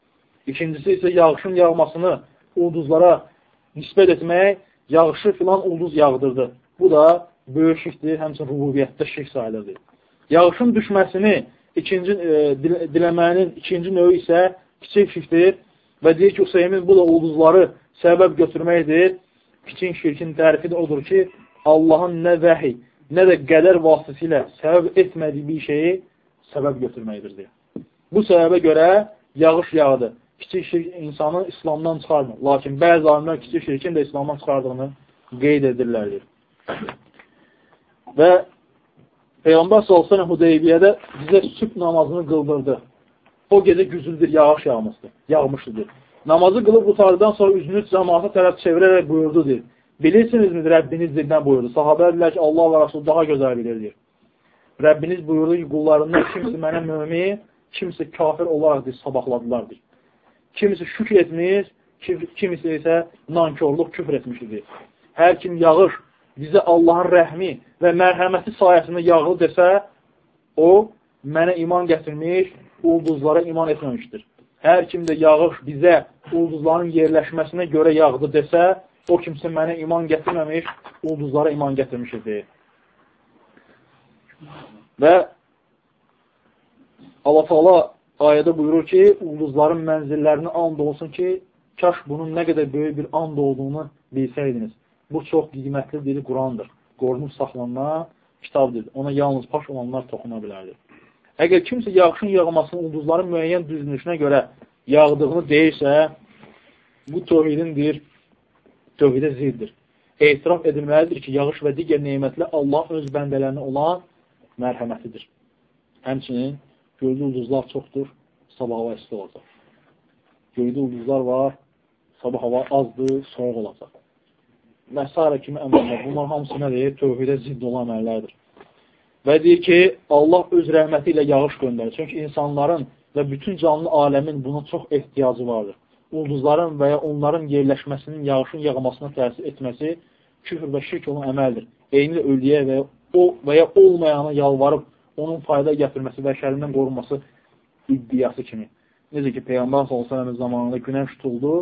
Speaker 1: İkincisi isə yağışın yağmasını ulduzlara nisbət etmək yağışı filan ulduz yağdırdı. Bu da böyük şirkdir, həmçin rububiyyətdə şirk sayılırdır. Yağışın düşməsini ikinci e, diləmənin ikinci növü isə kiçik şirkdir və deyir ki, Hüseymin bu da ulduzları səbəb götürməkdir. Kiçik şirkin tərifi də odur ki, Allahın nə vəhi, nə də qədər vasitəsilə səbəb etmədiyi bir şeyi səbəb götürməkdir, deyir. Bu səbəbə görə yağış yağdı kiçik şirk insanı İslamdan çıxarmır. Lakin bəzi alimlər kiçik şirkin də İslamdan çıxardığını qeyd edirlərdir. Və Peyğəmbər sallallahu Hudeybiyyədə bizə sübh namazını qıldırdı. O gecə güclüdür, yağış yağmışdır, yağmışdır. Namazı qılıb qutardıdan sonra üzünü cəmaata tərəf çevirərək buyurdu, deyir. Bilirsinizmi, Rəbbiniz dildən buyurdu. Sahabə dedilər ki, Allah və Rasul daha gözəl bilir, deyir. Rəbbiniz buyurdu ki, qullarından kimsə mənə mümin, kimsə kafir olaraq deyir, sabahladılar, deyir. Kimisi şükr etmiş, kimisi isə nankörlük küfr etmişdir. Hər kim yağış bizə Allahın rəhmi və mərhəməti sayəsində yağlı desə, o, mənə iman gətirmiş, ulduzlara iman etməmişdir. Hər kim də yağış bizə ulduzların yerləşməsinə görə yağdı desə, o kimsə mənə iman gətirməmiş, ulduzlara iman gətirmişdir. Və Allah Taala ayədə buyurur ki, ulduzların mənzillərini and olsun ki, kaş bunun nə qədər böyük bir and olduğunu bilsəydiniz. Bu çox qiymətli bir Qurandır. Qorunub saxlanan kitabdır. Ona yalnız paş olanlar toxuna bilərdir. Əgər kimsə yağışın yağmasını ulduzların müəyyən düzülüşünə görə yağdığını deyirsə, bu tövhidindir, tövhidə ziddir. Etiraf edilməlidir ki, yağış və digər neymətlə Allah öz bəndələrinə olan mərhəmətidir. Həmçinin göydə ulduzlar çoxdur, sabah hava isti olacaq. Göydə ulduzlar var, sabah hava azdır, soğuq olacaq və s. kimi əmrlər. Bunlar hamısı nədir? Tövhidə zidd olan əməllərdir. Və deyir ki, Allah öz rəhməti ilə yağış göndərir. Çünki insanların və bütün canlı aləmin buna çox ehtiyacı vardır. Ulduzların və ya onların yerləşməsinin yağışın yağmasına təsir etməsi küfr və şirk olan əməldir. Eyni ölüyə və o, və ya olmayana yalvarıb onun fayda gətirməsi və şərindən qorunması iddiası kimi. Necə ki, Peyğəmbər s.ə.v zamanında günəş tutuldu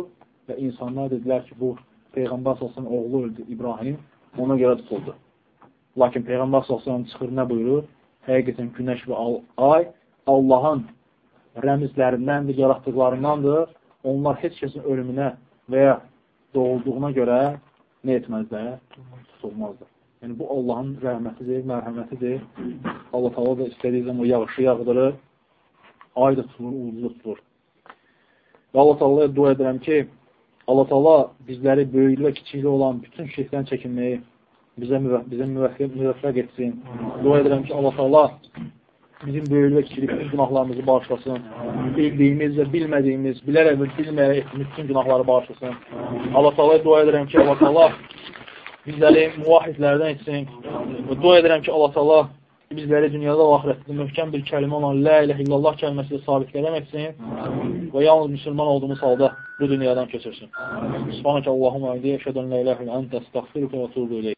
Speaker 1: və insanlar dedilər ki, bu Peyğəmbər s.ə.v oğlu öldü İbrahim, ona görə tutuldu. Lakin Peyğəmbər s.ə.v çıxır, nə buyurur? Həqiqətən günəş və ay Allahın rəmizlərindəndir, yaratdıqlarındandır. Onlar heç kəsin ölümünə və ya doğulduğuna görə nə etməzlər? Tutulmazdır. Yəni, bu Allahın rəhmətidir, mərhəmətidir. Allah tala da istədiyi zaman yağışı yağdırır, ay da tutulur, ulduz tutulur. Və Allah tala dua edirəm ki, Allah Taala bizləri böyüklü və kiçikli olan bütün şirkdən çəkinməyi bizə bizə müvəffəq etsin. Dua edirəm ki, Allah Taala bizim böyüklü və kiçikli bütün günahlarımızı bağışlasın. Bildiyimiz və bilmədiyimiz, bilərək və bilməyərək etdiyimiz bütün günahları bağışlasın. Allah Taala dua edirəm ki, Allah Taala bizləri muvahidlərdən etsin. Dua edirəm ki, Allah Taala bizləri dünyada və ahirətdə möhkəm bir kəlimə olan Lə ilə illallah kəlməsi ilə sabit qədəm etsin və yalnız müsəlman olduğumuz halda bu dünyadan köçürsün. Subhanəkə Allahumma əliyə, şədən lə iləhə ilə əntə, əstəxfirukə və tuğbu iləyik.